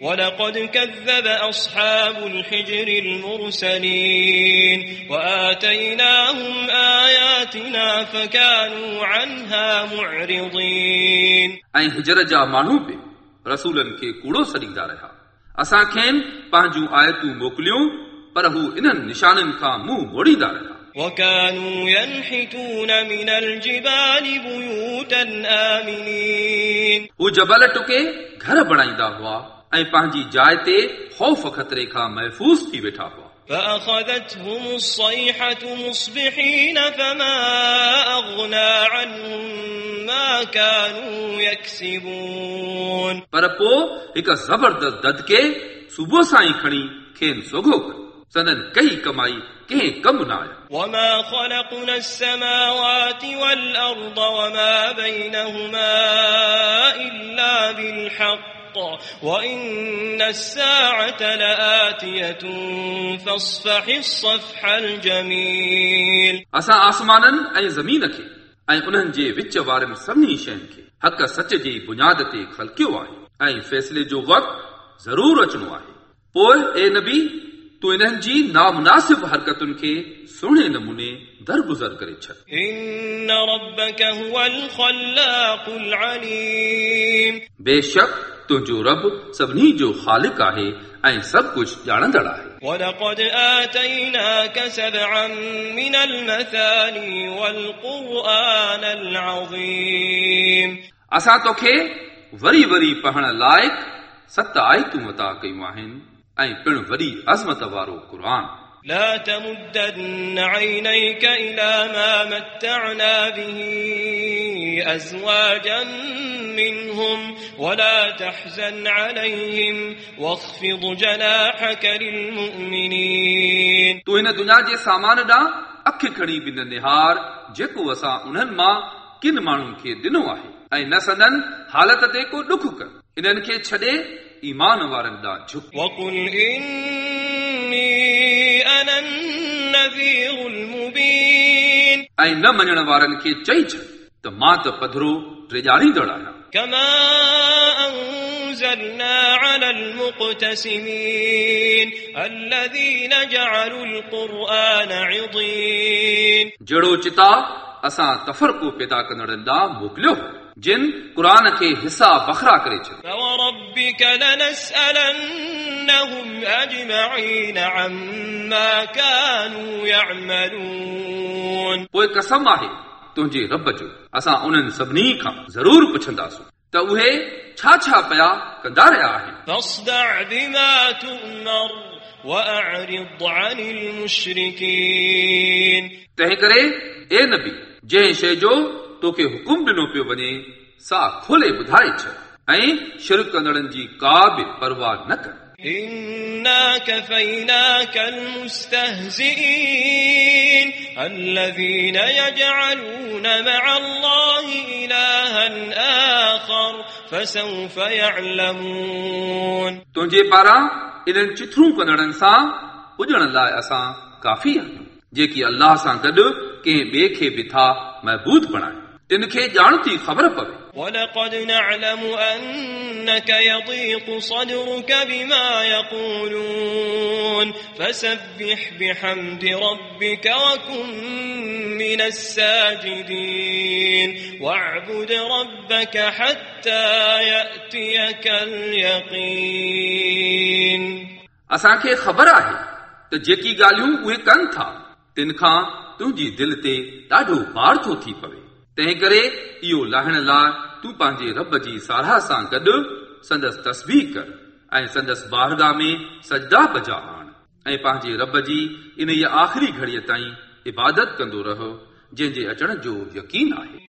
ولقد كذب أصحاب الحجر المرسلين وآتيناهم آياتنا فكانوا عنها معرضين ऐं हिजर जा माण्हू बि रसूलनि खे कूड़ो सॾींदा रहिया असां खेनि पंहिंजूं आयतूं मोकिलियूं पर हू इन्हनि निशाननि खां मुंहुं मोड़ींदा रहिया وكانوا ينحتون من الجبال بيوتا آمنين हू जबल टुके घर बणाईंदा हुआ ऐं पंहिंजी जाइ ते ख़ौफ़ ख़तरे खां महफ़ूज़ थी वेठा हुआ فأخذتهم الصيحة مصبحين فما أغنى عنهم ما كانوا يكسبون पर पोइ हिकु ज़बरदस्त ददके सुबुह सां ई खणी खेनि सोघो कयो सदन कई कमाई कंहिं कमु न आया وما خلقنا السماوات والأرض وما بينهما إلا بالحق وإن الساعة لآتية فاصفح الصفح الجميل असां आसमाननि ऐं ज़मीन खे ऐं उन्हनि जे विच वारनि सभिनी शयुनि खे हक़ सच जी बुनियाद ते खलकियो आहे ऐं फ़ैसिले जो वक़्तु ज़रूरु अचिणो आहे पोइ ए नबी तूं इन्हनि जी नामुनासिब हरकतुनि खे सुहिणे नमूने दरगुज़र करे छॾ إن ربك هو الخلاق العليم बेशक तुंहिंजो रब सभिनी जो ख़ालिक आहे ऐं सभु कुझु ॼाणंदड़ आहे ولقد آتيناك سبعا من المثاني والقرآن العظيم असां तोखे वरी वरी पढ़ण लाइक़ सत आयतूं अता कयूं आहिनि ऐं पिणु वॾी अज़मत वारो क़ुर لا تمدن عينيك إلى ما متعنا به أزواجا منهم ولا تحزن عليهم واخفض جناحك للمؤمنين तूं हिन दुनिया जे सामान ॾांहुं अखि खणी बि न निहार जेको असां उन्हनि मां किन माण्हुनि खे ॾिनो आहे ऐं न सदन हालत ते को ॾुख कर इन्हनि खे छॾे ईमान वारनि ॾांहुं झुक وقل إني أنا النذير المبين ऐं न मञण वारनि खे चई छॾ त मां त पधरो टिजाणींदड़ आहियां كما أنزلنا على المقتسمين الذين جعلوا القرآن عضين जहिड़ो चिता असां तफ़रको पैदा कंदड़नि ॾांहुं मोकिलियो हो, जिन क़ुर खे हिसा बखरा करे छॾियो فوربك لنسألنهم أجمعين عما كانوا يعملون पोइ कसम आहे तुंहिंजे रब जो असां उन्हनि सभिनी खां ज़रूरु पुछंदासूं त उहे छा छा पिया कंदा रहिया आहिनि فاصدع بما تؤمر وأعرض عن المشركين तंहिं करे ए नबी जंहिं शइ जो तोखे हुकुम ॾिनो पियो वञे सा खोले ॿुधाए छॾ ऐं शिर कंदड़नि जी का बि परवाह न कर إنا كفيناك المستهزئين الذين يجعلون مع الله إلها آخر فسوف يعلمون तुंहिंजे पारां इन्हनि चिथरूं कंदड़नि सां पुॼण लाइ असां काफ़ी आहियूं जेकी अल्लाह सां गॾु कंहिं ॿिए खे बि था महबूद बणाए तिन खे ॼाण थी ख़बर पवे ولقد نعلم أنك يضيق صدرك بما يقولون فسبح بحمد ربك وكن من الساجدين واعبد ربك حتى يأتيك اليقين असांखे ख़बर आहे त जेकी ॻाल्हियूं उहे कनि था तिन खां तुंहिंजी दिलि ते ॾाढो भार थो थी पवे तंहिं करे इहो लाहिण लाइ तूं पंहिंजे रब जी साराह सां गॾु संदसि तस्बी कर ऐं संदसि बारगाह में सजदा बजा आण। ऐं पंहिंजे रब जी इन आख़िरी घड़ीअ ताईं इबादत कंदो रहो जंहिंजे अचण जो यकीन आहे।